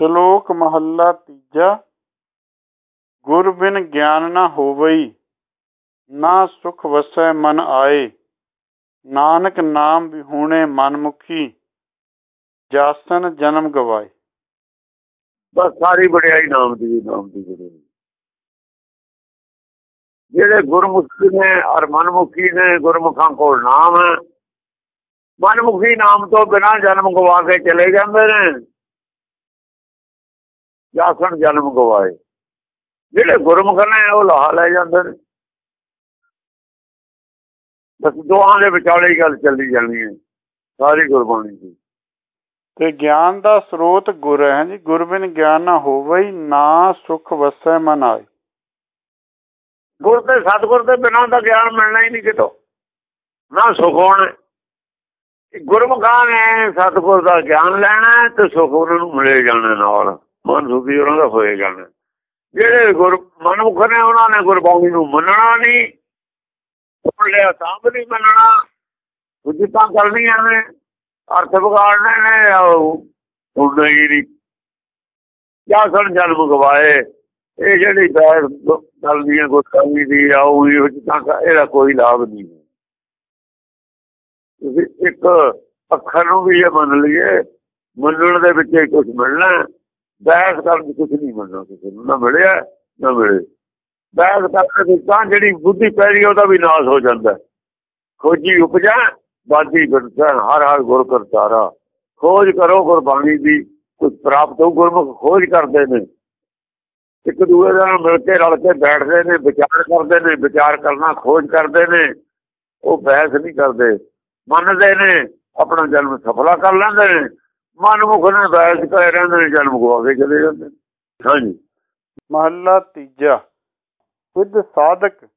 ਸ਼ਲੋਕ ਮਹੱਲਾ ਤੀਜਾ, ਗੁਰ ਬਿਨ ਗਿਆਨ ਨਾ ਹੋਵਈ, ਨਾ ਸੁਖ ਵਸੈ ਮਨ ਆਏ, ਨਾਨਕ ਨਾਮ ਵਿਹੂਣੇ ਮਨ ਮੁਖੀ ਜਾਸਨ ਜਨਮ ਗਵਾਏ। ਬਸ ਸਾਰੀ ਵਡਿਆਈ ਨਾਮ ਦੀ ਨਾਮ ਦੀ ਜਿਹੜੀ ਜਿਹੜੇ ਗੁਰਮੁਖੀ ਨੇ ਔਰ ਮਨਮੁਖੀ ਨੇ, ਗੁਰਮੁਖਾਂ ਕੋਲ ਨਾਮ ਹੈ, ਮਨਮੁਖੀ ਨਾਮ ਤੋਂ ਬਿਨਾਂ ਜਨਮ ਗਵਾ ਕੇ ਚਲੇ ਜਾਂਦੇ ਨੇ। ਜਾਸਣ ਜਨਮ ਗਵਾਏ। ਜਿਹੜੇ ਗੁਰਮੁਖ ਨੇ ਉਹ ਲਾਹ ਲੈ ਜਾਂਦੇ ਨੇ। ਬਸ ਦੋਹਾਂ ਦੇ ਵਿਚਾਲੇ ਹੀ ਗੱਲ ਚੱਲੀ ਜਾਣੀ ਹੈ। ਸਾਰੀ ਗੁਰਬਾਣੀ ਦੀ। ਤੇ ਗਿਆਨ ਦਾ ਸਰੋਤ ਗੁਰ ਹੈ ਜੀ। ਗੁਰ ਬਿਨ ਗਿਆਨ ਨਾ ਹੋਵਈ ਨਾ ਸੁਖ ਵਸੈ ਮਨ ਆਏ। ਗੁਰ ਤੇ ਸਤਗੁਰ ਦੇ ਬਿਨਾਂ ਦਾ ਗਿਆਨ ਮਿਲਣਾ ਹੀ ਨਹੀਂ ਕਿਤੋਂ। ਨਾ ਸੁਖ ਹੋਣਾ। ਗੁਰਮੁਖਾਂ ਨੇ ਸਤਗੁਰ ਦਾ ਗਿਆਨ ਲੈਣਾ ਤੇ ਸੁਖ ਉਹਨਾਂ ਨੂੰ ਮਿਲੇ ਜਾਣਾ ਨਾਲ। ਮਨ ਸੁਖੀ ਉਹਨਾਂ ਦਾ ਹੋਏ ਜਾਣਾ ਜਿਹੜੇ ਗੁਰ ਮਨਮੁਖ ਨੇ ਉਹਨਾਂ ਨੇ ਗੁਰਬਾਣੀ ਨੂੰ ਮੰਨਣਾ ਨਹੀਂ, ਸੁਣ ਲਿਆ ਤਾਂ ਵੀ ਨਹੀਂ ਮੰਨਣਾ। ਉਜਤਾਂ ਕਰਨੀਆਂ ਨੇ, ਅਰਥ ਵਿਗਾੜਨੇ ਨੇ ਸੁਣਨਾ ਹੀ ਨਹੀਂ। ਜਾਂ ਸਣ ਜਨਮ ਗਵਾਏ, ਇਹ ਜਿਹੜੀ ਬੈਠ ਚੱਲਦੀਆਂ ਗੁਰਕਾਮੀ ਦੀ ਆ ਉਹ ਉਜਤਾਂ ਇਹਦਾ ਕੋਈ ਲਾਭ ਨਹੀਂ। ਤੁਸੀਂ ਇੱਕ ਅੱਖਰ ਨੂੰ ਵੀ ਇਹ ਮੰਨ ਲਈਏ, ਮੰਨਣ ਦੇ ਵਿੱਚ ਕੁਝ ਮਿਲਣਾ। ਬਹਿਸ ਕਰਨ ਕੁਝ ਨਹੀਂ ਮਿਲਣਾ ਕਿਸੇ ਨੂੰ। ਨਾ ਮਿਲਿਆ, ਨਾ ਮਿਲੇ। ਬਹਿਸ ਕਰਨ ਤਾਂ ਜਿਹੜੀ ਬੁੱਧੀ ਪੈਰੀ ਉਹਦਾ ਵੀ ਨਾਸ ਹੋ ਜਾਂਦਾ। ਖੋਜੀ ਉਪਜਾ, ਬਾਦੀ ਗੁਰਸਾ ਹਰ ਹਰ ਗੁਰ ਕਰਤਾਰਾ ਖੋਜ ਕਰੋ ਗੁਰਬਾਣੀ ਦੀ ਕੁਝ ਪ੍ਰਾਪਤ ਹੋ ਗੁਰਮੁਖ, ਖੋਜ ਕਰਦੇ ਨੇ। ਇੱਕ ਦੂਏ ਨਾਲ ਮਿਲ ਕੇ ਰਲ ਕੇ ਬੈਠਦੇ ਨੇ, ਵਿਚਾਰ ਕਰਦੇ ਨੇ, ਵਿਚਾਰ ਕਰਨਾ, ਖੋਜ ਕਰਦੇ ਨੇ। ਉਹ ਬਹਿਸ ਨਹੀਂ ਕਰਦੇ। ਮੰਨਦੇ ਨੇ, ਆਪਣਾ ਜਨਮ ਸਫਲਾ ਕਰ ਲੈਂਦੇ ਨੇ। ਮਨਮੁਖ ਨੇ ਬੈਠ ਕੇ ਰਹਿੰਦੇ ਨੇ ਜਨਮ ਗਵਾ ਕੇ ਚਲੇ ਜਾਂਦੇ ਹਾਂਜੀ। ਮਹੱਲਾ ਤੀਜਾ। ਵਿਦ ਸਾਧਕ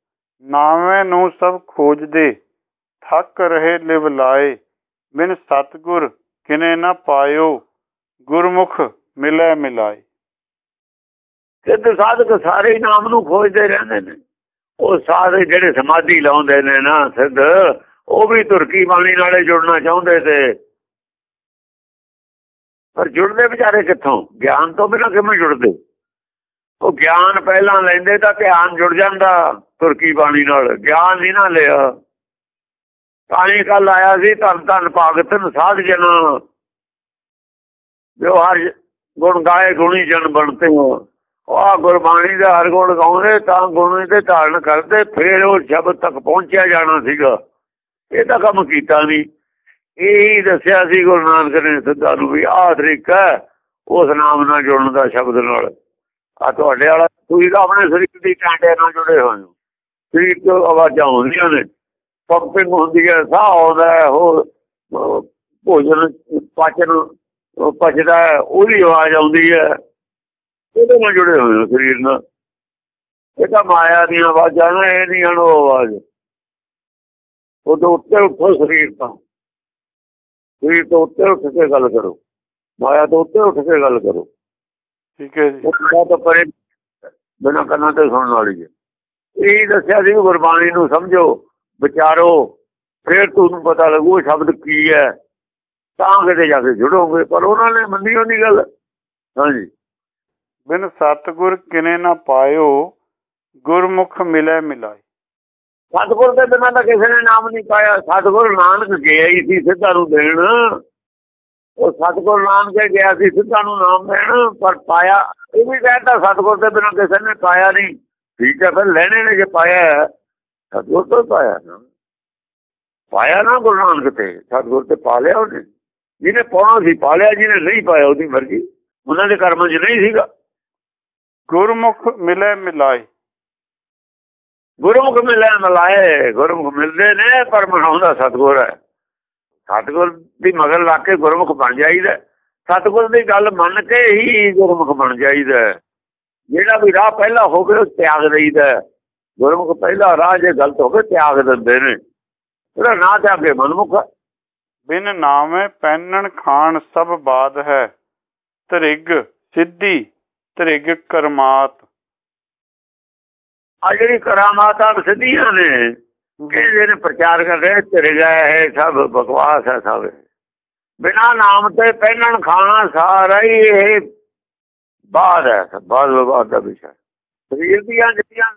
ਨਾਵੇਂ ਨੂੰ ਸਭ ਖੋਜਦੇ ਥੱਕ ਰਹੇ ਲਿਵ ਲਾਏ। ਬਿਨ ਸਤਗੁਰ ਕਿਨੇ ਨਾ ਪਾਇਓ ਗੁਰਮੁਖ ਮਿਲੇ ਮਿਲਾਏ। ਸਿੱਧ ਸਾਧਕ ਸਾਰੇ ਨਾਮ ਨੂੰ ਖੋਜਦੇ ਰਹਿੰਦੇ ਨੇ। ਉਹ ਸਾਰੇ ਜਿਹੜੇ ਸਮਾਧੀ ਲਾਉਂਦੇ ਨੇ ਨਾ ਸਿੱਧ ਉਹ ਵੀ ਤੁਰਕੀ ਬਾਣੀ ਨਾਲੇ ਜੁੜਨਾ ਚਾਹੁੰਦੇ ਤੇ ਪਰ ਜੁੜਦੇ ਵਿਚਾਰੇ ਕਿੱਥੋਂ? ਗਿਆਨ ਤੋਂ ਬਿਨਾਂ ਕਿਵੇਂ ਜੁੜਦੇ? ਉਹ ਗਿਆਨ ਪਹਿਲਾਂ ਲੈਂਦੇ ਤਾਂ ਧਿਆਨ ਜੁੜ ਜਾਂਦਾ ਤੁਰਕੀ ਬਾਣੀ ਨਾਲ। ਗਿਆਨ ਨਹੀਂ ਨਾ ਲਿਆ। ਪਾਣੀ ਕੱਲ ਆਇਆ ਸੀ, ਧੰਨ ਧੰਨ ਭਗਤਨ ਸਾਧ ਜਨ। ਜੋ ਹਰ ਗੁਣ ਗਾਏ ਗੁਣੀ ਜਨ ਬਣਤੇ ਹੋ। ਉਹ ਗੁਰਬਾਣੀ ਦਾ ਹਰ ਗੁਣ ਗਾਉਂਦੇ ਤਾਂ ਗੁਣ ਤੇ ਧਾਰਨ ਕਰਦੇ, ਫੇਰ ਉਹ ਸ਼ਬਦ ਤੱਕ ਪਹੁੰਚਿਆ ਜਾਣਾ ਸੀਗਾ। ਇਹ ਤਾਂ ਕੰਮ ਕੀਤਾ ਨਹੀਂ। ਇਹ ਦੱਸਿਆ ਸੀ ਗੁਰੂ ਨਾਨਕ ਨੇ ਸਿੱਧਾ ਨੂੰ ਵੀ ਆਹ ਤਰੀਕਾ ਉਸ ਨਾਮ ਨਾਲ ਜੁੜਨ ਦਾ ਸ਼ਬਦ ਨਾਲ। ਆ ਤੁਹਾਡੇ ਵਾਲਾ, ਤੁਸੀਂ ਤਾਂ ਆਪਣੇ ਸਰੀਰ ਦੀ ਟਾਂਡੇ ਨਾਲ ਜੁੜੇ ਹੋਏ ਹੋ। ਸਰੀਰ ਤੋਂ ਆਵਾਜ਼ਾਂ ਹੁੰਦੀਆਂ ਨੇ। ਪੰਪਿੰਗ ਹੁੰਦੀ ਹੈ, ਸਾਹ ਆਉਂਦਾ ਹੋਰ ਭੋਜਨ ਪਾਚਨ ਪਚਦਾ ਉਹਦੀ ਆਵਾਜ਼ ਆਉਂਦੀ ਹੈ। ਉਹਦੇ ਨਾਲ ਜੁੜੇ ਹੋਏ ਹੋ ਸਰੀਰ ਨਾਲ। ਇਹ ਤਾਂ ਮਾਇਆ ਦੀਆਂ ਆਵਾਜ਼ਾਂ ਨੇ, ਇਹ ਨਹੀਂ ਹਣੋ ਆਵਾਜ਼। ਉਹਦੇ ਉੱਤੇ ਉੱਠੋ ਸਰੀਰ ਤੋਂ। ਸਰੀਰ ਤੋਂ ਉੱਤੇ ਉੱਠ ਕੇ ਗੱਲ ਕਰੋ। ਮਾਇਆ ਤੋਂ ਉੱਤੇ ਉੱਠ ਕੇ ਗੱਲ ਕਰੋ। ਠੀਕ ਹੈ ਜੀ। ਉਹ ਤਾਂ ਪਰੇ ਬਿਨਾਂ ਕੰਨਾਂ ਤੇ ਸੁਣਨ ਵਾਲੀ ਹੈ। ਇਹ ਦੱਸਿਆ ਸੀ ਗੁਰਬਾਣੀ ਨੂੰ ਸਮਝੋ ਵਿਚਾਰੋ ਫਿਰ ਤੁਹਾਨੂੰ ਪਤਾ ਲੱਗੂ ਸ਼ਬਦ ਕੀ ਹੈ। ਤਾਂ ਕਿਤੇ ਜਾ ਕੇ ਜੁੜੋਗੇ ਪਰ ਉਹਨਾਂ ਨੇ ਮੰਨੀ ਉਹ ਨਹੀਂ ਗੱਲ। ਹਾਂਜੀ। ਬਿਨ ਸਤਗੁਰ ਕਿਨੇ ਨਾ ਪਾਇਓ ਗੁਰਮੁਖ ਮਿਲੇ ਮਿਲਾਏ ਸਤਗੁਰ ਦੇ ਬਿਨਾਂ ਤਾਂ ਕਿਸੇ ਨੇ ਨਾਮ ਨਹੀਂ ਪਾਇਆ। ਸਤਗੁਰ ਨਾਨਕ ਗਿਆ ਹੀ ਸੀ ਸਿੱਧਾ ਨੂੰ ਦੇਣ। ਉਹ ਸਤਗੁਰ ਨਾਨਕ ਗਿਆ ਸੀ ਸਿੱਧਾ ਨੂੰ ਨਾਮ ਦੇਣ, ਪਰ ਪਾਇਆ ਇਹ ਵੀ ਕਹਿੰਦਾ ਸਤਗੁਰ ਦੇ ਬਿਨਾਂ ਕਿਸੇ ਨੇ ਪਾਇਆ ਨਹੀਂ। ਠੀਕ ਹੈ, ਫਿਰ ਲੈਣੇ ਨੇ ਜੇ ਪਾਇਆ ਸਤਗੁਰ ਤੋਂ ਪਾਇਆ ਨਾ। ਪਾਇਆ ਨਾ ਗੁਰੂ ਨਾਨਕ ਤੇ, ਸਤਗੁਰ ਤੇ ਪਾ ਲਿਆ ਉਹਨੇ। ਜਿਹਨੇ ਪਾਉਣਾ ਸੀ ਪਾ ਲਿਆ, ਜਿਹਨੇ ਨਹੀਂ ਪਾਇਆ ਉਹਦੀ ਮਰਜ਼ੀ। ਉਹਨਾਂ ਦੇ ਕਰਮਾਂ 'ਚ ਨਹੀਂ ਸੀਗਾ। ਗੁਰਮੁਖ ਮਿਲੇ ਮਿਲਾਏ। ਗੁਰਮੁਖ ਮਿਲੇ ਮਿਲਾਏ, ਗੁਰਮੁਖ ਮਿਲਦੇ ਨੇ ਪਰ ਮਨਾਉਂਦਾ ਸਤਗੁਰ ਹੈ। ਸਤਗੁਰ ਦੀ ਮਗਰ ਲਾ ਕੇ ਗੁਰਮੁਖ ਬਣ ਜਾਈਦਾ। ਸਤਗੁਰ ਦੀ ਗੱਲ ਮੰਨ ਕੇ ਹੀ ਗੁਰਮੁਖ ਬਣ ਜਾਈਦਾ। ਜਿਹੜਾ ਵੀ ਰਾਹ ਪਹਿਲਾ ਹੋਵੇ ਉਹ ਤਿਆਗ ਦੇਈਦਾ ਗੁਰਮੁਖ ਪਹਿਲਾ ਰਾਹ ਜੇ ਗਲਤ ਹੋਵੇ ਤਿਆਗ ਦਿੰਦੇ ਨੇ। ਉਹਦਾ ਨਾ ਤਿਆਗੇ ਮਨਮੁਖ ਬਿਨ ਨਾਮੇ ਪੈਨਣ ਖਾਨ ਸਭ ਬਾਦ ਹੈ। ਤ੍ਰਿਗ ਸਿੱਧੀ, ਤ੍ਰਿਗ ਕਰਮਾਤ। ਆ ਜਿਹੜੀ ਕਰਾਮਾਤਾਂ ਸਿੱਧੀਆਂ ਨੇ, ਕਹਿੰਦੇ ਨੇ ਪ੍ਰਚਾਰ ਕਰ ਰਹੇ ਤ੍ਰਿਗਾ ਹੈ ਸਭ ਬਕਵਾਸ ਹੈ ਸਭ। ਬਿਨਾ ਨਾਮ ਤੇ ਪਹਿਨਣ ਖਾਣਾ ਸਾਰਾ ਹੀ ਇਹ ਬਾਦ ਹੈ, ਬਾਦ ਵਿਵਾਦ ਦਾ ਵਿਸ਼ਾ ਸਰੀਰ ਦੀਆਂ ਜਿਹੜੀਆਂ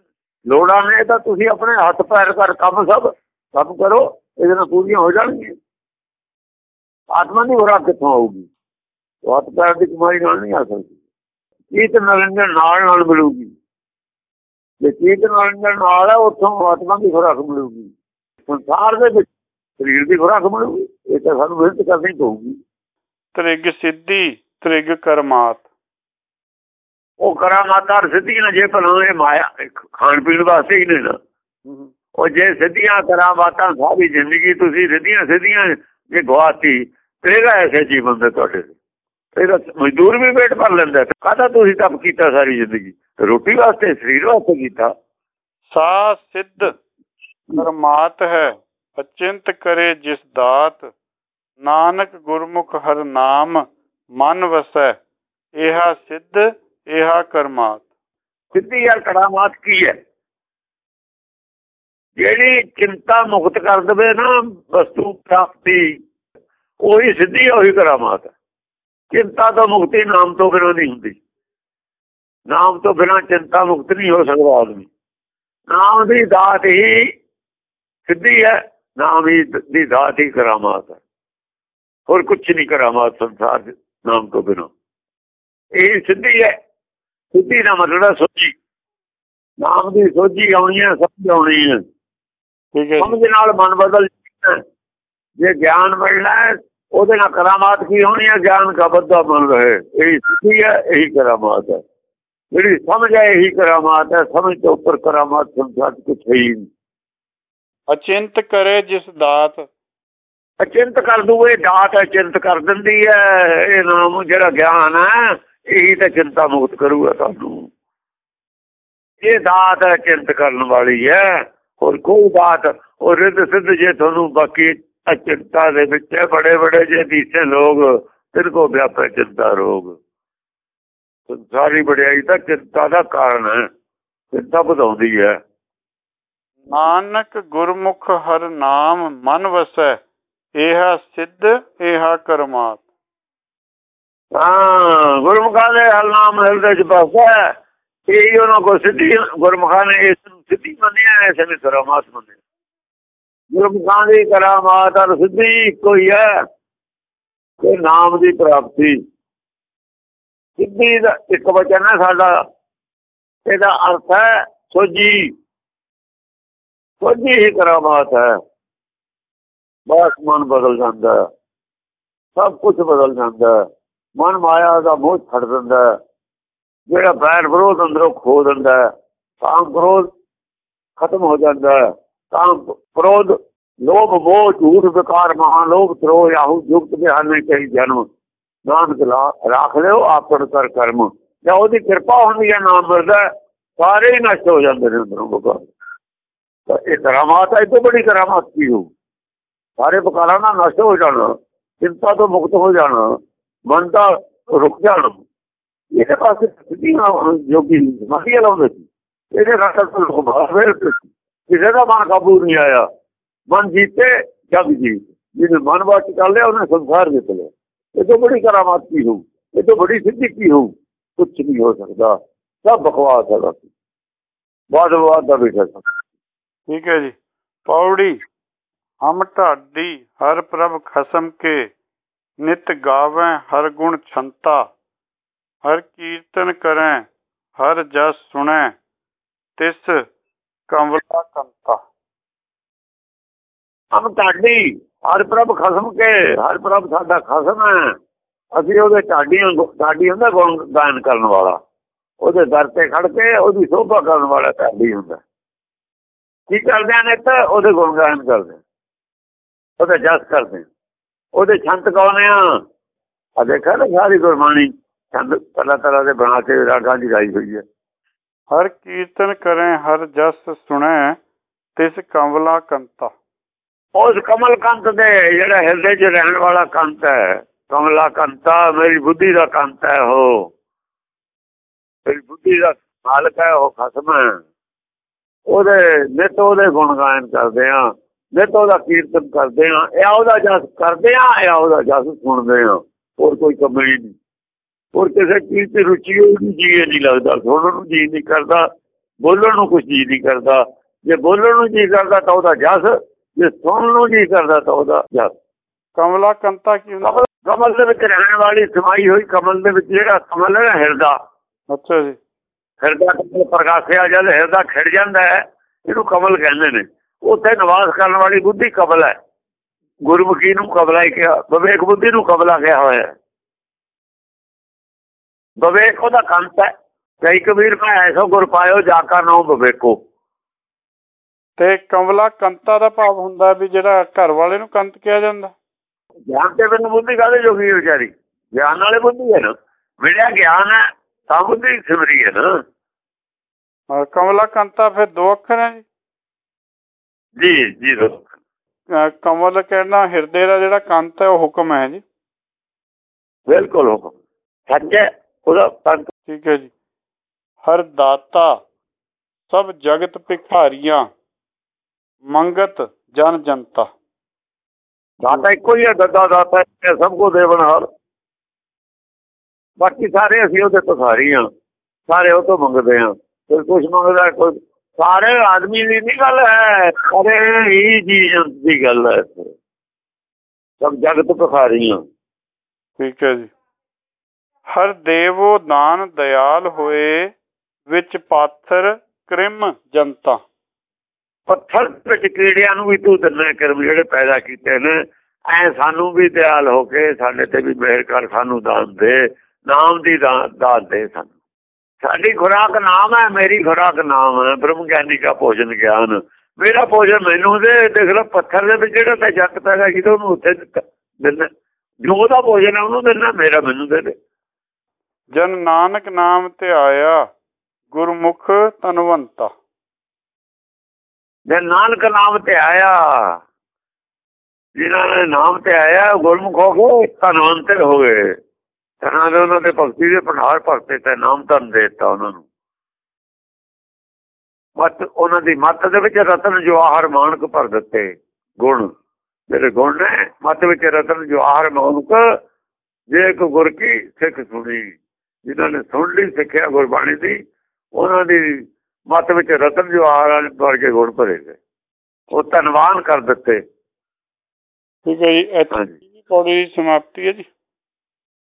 ਲੋੜਾਂ ਨੇ ਤਾਂ ਤੁਸੀਂ ਆਪਣੇ ਹੱਥ ਪੈਰ ਕਰ ਕੰਮ ਸਭ ਸਭ ਕਰੋ, ਇਹਦੇ ਨਾਲ ਪੂਰੀਆਂ ਹੋ ਜਾਣਗੀਆਂ। ਆਤਮਾ ਦੀ ਖੁਰਾਕ ਕਿੱਥੋਂ ਆਊਗੀ? ਹੱਥ ਪੈਰ ਦੀ ਕਮਾਈ ਨਾਲ ਨਹੀਂ ਆ ਸਕਦੀ। ਕੀਤ ਨਰਿੰਦਰ ਨਾਲ ਨਾਲ ਮਿਲੂਗੀ। ਜੇ ਕੀਤ ਨਰਿੰਦਰ ਨਾਲ ਹੈ ਉੱਥੋਂ ਆਤਮਾ ਦੀ ਖੁਰਾਕ ਮਿਲੂਗੀ। ਸੰਸਾਰ ਦੇ ਵਿੱਚ ਸਰੀਰ ਦੀ ਖੁਰਾਕ ਮਿਲੂਗੀ ਇਹ ਤਾਂ ਸਾਨੂੰ ਮਿਹਨਤ ਕਰਨੀ ਪਊਗੀ। ਤ੍ਰਿਗ ਸਿੱਧੀ ਤ੍ਰਿਗ ਕਰਮਾਤ। ਉਹ ਕਰਾਮਾਤਾਂ ਸਿੱਧੀਆਂ ਜੇ ਭਲਾ ਇਹ ਮਾਇਆ ਖਾਣ ਪੀਣ ਵਾਸਤੇ ਹੀ ਨੇ ਨਾ। ਉਹ ਜੇ ਸਿੱਧੀਆਂ ਕਰਾਮਾਤਾਂ ਸਾਰੀ ਜ਼ਿੰਦਗੀ ਤੁਸੀਂ ਸਿੱਧੀਆਂ ਸਿੱਧੀਆਂ ਜੇ ਗਵਾਤੀ ਤੇਰਾ ਐਸੇ ਜੀਵਨ ਦੇ ਤੁਹਾਡੇ ਤੇਰਾ ਮਜ਼ਦੂਰ ਵੀ ਵੇਟ ਭਰ ਲੈਂਦਾ ਕਾਹਦਾ ਤੁਸੀਂ ਤਪ ਕੀਤਾ ਸਾਰੀ ਜ਼ਿੰਦਗੀ? ਰੋਟੀ ਵਾਸਤੇ ਸਰੀਰ ਵਾਸਤੇ ਕੀਤਾ। ਸਾ ਸਿੱਧ ਕਰਮਾਤ ਹੈ ਅਚਿੰਤ ਕਰੇ ਜਿਸ ਦਾਤ। ਨਾਨਕ ਗੁਰਮੁਖ ਹਰ ਨਾਮ ਮਨ ਵਸੈ ਇਹਾ ਸਿੱਧ ਇਹਾ ਕਰਮਾਤ। ਸਿੱਧੀ ਯਾਰ ਕਰਾਮਾਤ ਕੀ ਹੈ? ਜਿਹੜੀ ਚਿੰਤਾ ਮੁਕਤ ਕਰ ਦਵੇ ਨਾ ਵਸਤੂ ਪ੍ਰਾਪਤੀ ਉਹੀ ਸਿੱਧੀ ਉਹੀ ਕਰਾਮਾਤ ਹੈ। ਚਿੰਤਾ ਤੋਂ ਮੁਕਤੀ ਨਾਮ ਤੋਂ ਬਿਨਾਂ ਨਹੀਂ ਹੁੰਦੀ। ਨਾਮ ਤੋਂ ਬਿਨਾਂ ਚਿੰਤਾ ਮੁਕਤ ਨਹੀਂ ਹੋ ਸਕਦਾ ਆਦਮੀ। ਨਾਮ ਦੀ ਦਾਤ ਹੀ ਸਿੱਧੀ ਹੈ ਨਾਮ ਦੀ ਦਾਤ ਹੀ ਕਰਾਮਾਤ ਹੈ। ਹੋਰ ਕੁਝ ਨਹੀਂ ਕਰਾਮਾਤ ਸੰਸਾਰ ਦੇ ਨਾਮ ਤੋਂ ਬਿਨਾਂ। ਇਹ ਸਿੱਧੀ ਹੈ। ਸਿੱਧੀ ਦਾ ਮਤਲਬ ਹੈ ਸੋਝੀ। ਨਾਮ ਦੀ ਸੋਝੀ ਆਉਣੀ ਹੈ ਸਮਝ ਆਉਣੀ ਹੈ। ਠੀਕ ਹੈ ਸਮਝ ਨਾਲ ਮਨ ਬਦਲ ਜੇ ਗਿਆਨ ਮਿਲਣਾ ਉਹਦੇ ਨਾਲ ਕਰਾਮਾਤ ਕੀ ਹੋਣੀ ਹੈ? ਗਿਆਨ ਦਾ ਬਣ ਰਹੇ। ਇਹ ਸਿੱਧੀ ਹੈ ਇਹੀ ਕਰਾਮਾਤ ਹੈ। ਜਿਹੜੀ ਸਮਝ ਹੈ ਇਹੀ ਕਰਾਮਾਤ ਹੈ ਸਮਝ ਤੋਂ ਉੱਪਰ ਕਰਾਮਾਤ ਸੰਸਾਰ ਕੁਝ ਹੈ ਹੀ ਨਹੀਂ। ਅਚਿੰਤ ਕਰੇ ਜਿਸ ਦਾਤ। ਅਚਿੰਤ ਕਰ ਦੂਏ ਦਾਤ ਅਚਿੰਤ ਕਰ ਦਿੰਦੀ ਹੈ ਇਹ ਨਾਮ ਜਿਹੜਾ ਗਿਆਨ ਹੈ ਇਹੀ ਤਾਂ ਚਿੰਤਾ ਮੁਕਤ ਕਰੂਗਾ ਤੁਹਾਨੂੰ। ਇਹ ਦਾਤ ਚਿੰਤ ਕਰਨ ਵਾਲੀ ਹੈ ਹੋਰ ਕੋਈ ਬਾਤ ਉਹ ਰਿੱਧ ਸਿੱਧ ਜੇ ਤੁਹਾਨੂੰ ਬਾਕੀ ਅਚਿੰਤਾ ਦੇ ਵਿੱਚ ਬੜੇ ਬੜੇ ਜੇ ਦੀਸੇ ਲੋਗ ਤਿਰ ਕੋ ਵਿਆਪੇ ਚਿੰਤਾ ਰੋਗ। ਸਾਰੀ ਬੜਾਈ ਤਾਂ ਚਿੰਤਾ ਦਾ ਕਾਰਨ ਹੈ? ਚਿੰਤਾ ਵਧਾਉਂਦੀ ਹੈ। ਨਾਨਕ ਗੁਰਮੁਖ ਹਰ ਨਾਮ ਮਨ ਵਸੈ ਇਹਾ ਸਿੱਧ ਇਹਾ ਕਰਮਾਤ। ਹਾਂ ਗੁਰਮੁਖਾਂ ਦੇ ਹਰ ਨਾਮ ਹਿਰਦੇ ਚ ਬਸਦਾ ਇਹ ਉਹਨਾਂ ਕੋ ਸਿੱਧੀ ਗੁਰਮੁਖਾਂ ਨੇ ਇਸ ਨੂੰ ਸਿੱਧੀ ਮੰਨਿਆ ਐਸੇ ਨੇ ਕਰਾਮਾਤ ਮੰਨਿਆ। ਗੁਰਮੁਖਾਂ ਦੀ ਕਰਾਮਾਤ ਅਰ ਸਿੱਧੀ ਕੋਈ ਹੈ ਕਿ ਨਾਮ ਦੀ ਪ੍ਰਾਪਤੀ। ਸਿੱਧੀ ਦਾ ਇੱਕ ਵਚਨ ਹੈ ਸਾਡਾ, ਇਹਦਾ ਅਰਥ ਹੈ ਸੋਜੀ ਸੋਜੀ ਹੀ ਕਰਾਮਾਤ ਹੈ। ਬਸ ਮਨ ਬਦਲ ਜਾਂਦਾ ਸਭ ਕੁਝ ਬਦਲ ਜਾਂਦਾ ਮਨ ਮਾਇਆ ਦਾ ਮੋਹ ਛੱਡ ਦਿੰਦਾ ਜਿਹੜਾ ਬੈਰ ਵਿਰੋਧ ਅੰਦਰੋਂ ਖੋ ਦਿੰਦਾ ਕਾਮ ਕ੍ਰੋਧ ਖਤਮ ਹੋ ਜਾਂਦਾ ਕਾਮ ਕ੍ਰੋਧ ਲੋਭ, ਮੋਹ, ਝੂਠ, ਵਿਕਾਰ ਮਹਾ ਲੋਭ ਤਰੋ ਯਾਹੂ ਜੁਗਤ ਦੇ ਹਾਲੇ ਕਈ ਜਨਮ। ਨਾਨਕ ਲਾ ਰੱਖ ਲਿਓ ਆਪਣ ਕਰ ਕਰਮ। ਜਾਂ ਉਹਦੀ ਕਿਰਪਾ ਹੁੰਦੀ ਹੈ, ਨਾਮ ਮਿਲਦਾ ਸਾਰੇ ਹੀ ਨਸ਼ਟ ਹੋ ਜਾਂਦੇ ਨੇ ਅੰਦਰੋਂ ਭਗਵਾਨ। ਇਹ ਕਰਾਮਾਤ ਹੈ ਤੋਂ ਬੜੀ ਕਰਾਮਾਤ ਕੀ ਹੋ ਸਾਰੇ ਬਕਾਰਾਂ ਦਾ ਨਸ਼ਟ ਹੋ ਜਾਣਾ, ਚਿੰਤਾ ਤੋਂ ਮੁਕਤ ਹੋ ਜਾਣਾ, ਮਨ ਦਾ ਰੁਕ ਜਾਣਾ। ਇਹਦੇ ਪਾਸੇ ਸਿੱਧੀ ਜੋਗੀ ਸਮਾਧੀ ਲਾਉਂਦੇ ਸੀ। ਇਹਦੇ ਨਾਲ ਤੋਂ ਲੋਕ ਬਾਹਰ ਕਿਸੇ ਦਾ ਮਨ ਕਾਬੂ ਨਹੀਂ ਆਇਆ। ਮਨ ਜੀਤੇ, ਜਗ ਜੀ ਜਿਹਨੇ ਮਨ ਬਾਤ ਚੱਲ ਲਿਆ, ਉਹਨੇ ਸੰਸਾਰ ਜਿੱਤ ਲਿਆ। ਇਹ ਤੋਂ ਬੜੀ ਕਰਾਮਾਤ ਕੀ ਹੋ ਇਹ ਤੋਂ ਬੜੀ ਸਿੱਧੀ ਕੀ ਹੋ ਕੁਝ ਨਹੀਂ ਹੋ ਸਕਦਾ। ਸਭ ਬਕਵਾਸ ਹੈ ਬਸ ਬਾਦ ਬਾਦ ਦਾ ਵਿਸ਼ਾ ਠੀਕ ਹੈ ਜੀ। ਪੌੜੀ ਹਮ ਢਾਡੀ ਹਰ ਪ੍ਰਭ ਖਸਮ ਕੇ ਨਿਤ ਗਾਵੇਂ ਹਰ ਗੁਣ ਛੰਤਾ ਹਰ ਕੀਰਤਨ ਕਰੈ ਹਰ ਜਸ ਸੁਣੈ ਤਿਸ ਕੰਵਲਾ ਕੰਤਾ। ਹਮ ਢਾਡੀ ਹਰ ਪ੍ਰਭ ਖਸਮ ਕੇ, ਹਰ ਪ੍ਰਭ ਸਾਡਾ ਖਸਮ ਹੈ। ਅਸੀਂ ਉਹਦੇ ਢਾਡੀਆਂ ਢਾਡੀ ਹੁੰਦਾ ਗੁਣ ਗਾਇਨ ਕਰਨ ਵਾਲਾ। ਉਹਦੇ ਦਰ ਤੇ ਖੜ ਕੇ ਉਹਦੀ ਸੋਭਾ ਕਰਨ ਵਾਲਾ ਢਾਡੀ ਹੁੰਦਾ। ਕੀ ਕਰਦੇ ਨੇ ਤਾਂ ਉਹਦੇ ਗੁਣ ਗਾਇਨ ਕਰਦੇ। ਉਹਦਾ ਜਸ ਕਰਦੇ। ਉਹਦੇ ਛੰਤ ਕੌਣ ਆ ਆ ਦੇਖਿਆ ਨਾ ਸਾਰੀ ਗੁਰਬਾਣੀ? ਛੰਦ ਤਰ੍ਹਾਂ ਤਰ੍ਹਾਂ ਦੇ ਬਣਾ ਕੇ ਰਾਗਾਂ ਦੀ ਗਾਈ ਹੋਈ ਹੈ। ਹਰ ਕੀਰਤਨ ਕਰੇ, ਹਰ ਜਸ ਸੁਣੈ, ਤਿਸ ਕਮਲਾ ਕੰਤਾ। ਉਸ ਕਮਲ ਕੰਤ ਦੇ, ਜਿਹੜਾ ਹਿਰਦੇ 'ਚ ਰਹਿਣ ਵਾਲਾ ਕੰਤ ਹੈ, ਕਮਲਾ ਕੰਤਾ, ਮੇਰੀ ਬੁੱਧੀ ਦਾ ਕੰਤ ਹੈ ਉਹ। ਮੇਰੀ ਬੁੱਧੀ ਦਾ ਮਾਲਕ ਹੈ, ਉਹ ਖਸਮ ਹੈ। ਉਹਦੇ, ਨਿਤ ਉਹਦੇ ਗੁਣ ਗਾਇਨ ਕਰਦੇ ਆ ਨਿਤ ਉਹਦਾ ਕੀਰਤਨ ਕਰਦੇ ਆ ਇਹ ਉਹਦਾ ਜਸ ਕਰਦੇ ਆ ਇਹ ਉਹਦਾ ਜਸ ਸੁਣਦੇ ਆ ਹੋਰ ਕੋਈ ਕਮੀ ਨਹੀਂ। ਹੋਰ ਕਿਸੇ ਚੀਜ਼ ਤੇ ਰੁਚੀ ਉਹਦੀ ਜੀ ਨਹੀਂ ਲੱਗਦਾ। ਸੁਣਨ ਨੂੰ ਜੀ ਨਹੀਂ ਕਰਦਾ। ਬੋਲਣ ਨੂੰ ਕੁਝ ਜੀ ਨਹੀਂ ਕਰਦਾ। ਜੇ ਬੋਲਣ ਨੂੰ ਜੀ ਕਰਦਾ ਤਾਂ ਉਹਦਾ ਜਸ ਜੇ ਸੁਣਨ ਨੂੰ ਜੀ ਕਰਦਾ ਤਾਂ ਉਹਦਾ ਜਸ। ਕਮਲਾ ਕੰਤਾ ਕੀ ਹੁੰਦਾ? ਕਮਲ ਦੇ ਵਿੱਚ ਰਹਿਣ ਵਾਲੀ ਸਮਾਈ ਹੋਈ ਕਮਲ ਦੇ ਵਿੱਚ ਜਿਹੜਾ ਕਮਲ ਹੈ ਹਿਰਦਾ। ਅੱਛਾ ਜੀ। ਹਿਰਦਾ ਕਮਲ ਪ੍ਰਕਾਸ਼ਿਆ ਜਦ ਹਿਰਦਾ ਖਿੜ ਜਾਂਦਾ ਹੈ ਇਹਨੂੰ ਕਮਲ ਕਹਿੰਦੇ ਨੇ। ਉੱਥੇ ਨਿਵਾਸ ਕਰਨ ਵਾਲੀ ਬੁੱਧੀ ਕਮਲ ਹੈ। ਗੁਰਮੁਖੀ ਨੂੰ ਕਮਲਾ ਹੀ ਕਿਹਾ ਵਿਵੇਕ ਬੁੱਧੀ ਨੂੰ ਕਮਲਾ ਕਿਹਾ ਹੋਇਆ ਹੈ। ਵਿਵੇਕ ਉਹਦਾ ਕੰਤ ਹੈ। ਕਈ ਕਬੀਰ ਮੈਂ ਐਸੋ ਗੁਰ ਪਾਇਓ ਜਾ ਕਾ ਨਾਮ ਵਿਵੇਕੋ। ਤੇ ਕਮਲਾ ਕੰਤਾ ਦਾ ਭਾਵ ਹੁੰਦਾ ਵੀ ਜਿਹੜਾ ਘਰ ਵਾਲੇ ਨੂੰ ਕੰਤ ਕਿਹਾ ਜਾਂਦਾ। ਗਿਆਨ ਤੇ ਬਿਨ ਬੁੱਧੀ ਕਾਹਦੇ ਜੋਗੀ ਵਿਚਾਰੀ? ਗਿਆਨ ਵਾਲੇ ਬੁੱਧੀ ਹੈ ਨਾ। ਮਿਲਿਆ ਗਿਆਨ ਹੈ ਤਾਂ ਬੁੱਧੀ ਸਿਮਰੀ ਹੈ ਨਾ। ਕਮਲਾ ਕੰਤਾ ਫਿਰ ਦੋ ਅੱਖਰ ਹੈ ਜੀ। ਜੀ ਅਹ ਕਮਲ ਕਹਿਣਾ ਹਿਰਦੇ ਦਾ ਜਿਹੜਾ ਕੰਤ ਹੈ ਉਹ ਹੁਕਮ ਹੈ ਜੀ। ਬਿਲਕੁਲ ਹੁਕਮ। ਸੱਚ ਹੈ ਉਹਦਾ ਪੰਥ। ਠੀਕ ਹੈ ਜੀ। ਹਰ ਦਾਤਾ ਸਭ ਜਗਤ ਭਿਖਾਰੀਆਂ ਮੰਗਤ ਜਨ ਜਨਤਾ। ਦਾਤਾ ਇੱਕੋ ਹੀ ਹੈ ਦੱਦਾ ਦਾਤਾ ਹੈ ਸਭ ਕੋ ਦੇਵਨਹਾਰ ਬਾਕੀ ਸਾਰੇ ਅਸੀਂ ਉਹਦੇ ਭਿਖਾਰੀ ਹਾਂ। ਸਾਰੇ ਉਹ ਤੋਂ ਮੰਗਦੇ ਹਾਂ। ਕੋਈ ਕੁਝ ਮੰਗਦਾ ਕੋਈ ਸਾਰੇ ਆਦਮੀ ਦੀ ਨਹੀਂ ਗੱਲ ਹੈ ਸਾਰੇ ਹੀ ਜੀਵ ਦੀ ਗੱਲ ਹੈ। ਸਭ ਜਗਤ ਭਿਖਾਰੀ ਹਾਂ। ਠੀਕ ਹੈ ਜੀ। ਹਰ ਦੇਵੋ ਦਾਨ ਦਇਆਲ ਹੋਏ ਵਿੱਚ ਪਾਥਰ ਕ੍ਰਿਮ ਜਨਤਾ। ਪੱਥਰ ਵਿੱਚ ਕੀੜਿਆਂ ਨੂੰ ਵੀ ਤੂੰ ਦਿੰਦਾ ਕਰਮ ਜਿਹੜੇ ਪੈਦਾ ਕੀਤੇ ਨੇ। ਐ ਸਾਨੂੰ ਵੀ ਦਿਆਲ ਹੋ ਕੇ ਸਾਡੇ ਤੇ ਵੀ ਮਿਹਰ ਕਰ, ਸਾਨੂੰ ਦਾਨ ਦੇ, ਨਾਮ ਦੀ ਦਾਨ ਦੇ ਸਾਨੂੰ। ਸਾਡੀ ਖੁਰਾਕ ਨਾਮ ਹੈ, ਮੇਰੀ ਖੁਰਾਕ ਨਾਮ ਹੈ। ਬ੍ਰਹਮ ਗਿਆਨੀ ਦਾ ਭੋਜਨ ਗਿਆਨ। ਮੇਰਾ ਭੋਜਨ ਮੈਨੂੰ ਦੇ, ਦੇਖ ਲੈ ਪੱਥਰ ਦੇ ਵਿੱਚ ਜਿਹੜਾ ਤੇ ਜੱਟ ਪੈਦਾ ਕੀਤਾ, ਉਹਨੂੰ ਉੱਥੇ ਦਿੱਤਾ, ਦਿੰਦਾ। ਜੋ ਉਹਦਾ ਭੋਜਨ ਹੈ, ਉਹਨੂੰ ਦਿੰਦਾ, ਮੇਰਾ ਮੈਨੂੰ ਦੇ ਦੇ। ਜਨ ਨਾਨਕ ਨਾਮ ਤੇ ਆਇਆ ਗੁਰਮੁਖ ਤਨਵੰਤਾ ਜੇ ਨਾਨਕ ਨਾਮ ਤੇ ਆਇਆ। ਜਿਨ੍ਹਾਂ ਨੇ ਨਾਮ ਤੇ ਆਇਆ, ਗੁਰਮੁਖ ਹੋ ਗਏ ਧਨਵੰਤ ਹੋ ਗਏ। ਤਨਾਂ ਦੇ ਉਹਨਾਂ ਦੇ ਭਗਤੀ ਦੇ ਭੰਡਾਰ ਭਰਤੇ ਤੇ ਨਾਮ ਧਨ ਦਿੱਤਾ ਉਹਨਾਂ ਨੂੰ। ਮਤ ਉਹਨਾਂ ਦੀ ਮੱਤ ਦੇ ਵਿੱਚ ਰਤਨ ਜਵਾਹਰ ਮਾਨਕ ਭਰ ਦਿੱਤੇ। ਗੁਣ ਜਿਹੜੇ ਗੁਣ ਨੇ, ਮੱਤ ਵਿੱਚ ਰਤਨ ਜਵਾਹਰ ਮਾਨਕ, ਜੇ ਕੋ ਗੁਰ ਕੀ ਸਿੱਖ ਸੁਣੀ। ਜਿਨ੍ਹਾਂ ਨੇ ਸੁਣ ਲਈ, ਸਿੱਖਿਆ ਗੁਰਬਾਣੀ ਦੀ, ਉਹਨਾਂ ਦੀ ਮੱਤ ਵਿੱਚ ਰਤਨ ਜਵਾਹਰ ਵਰਗੇ ਗੁਣ ਭਰੇ ਗਏ ਉਹ ਧਨਵਾਨ ਕਰ ਦਿੱਤੇ। ਠੀਕ ਹੈ ਜੀ ਪੌੜੀ ਸਮਾਪਤੀ ਹੈ ਜੀ।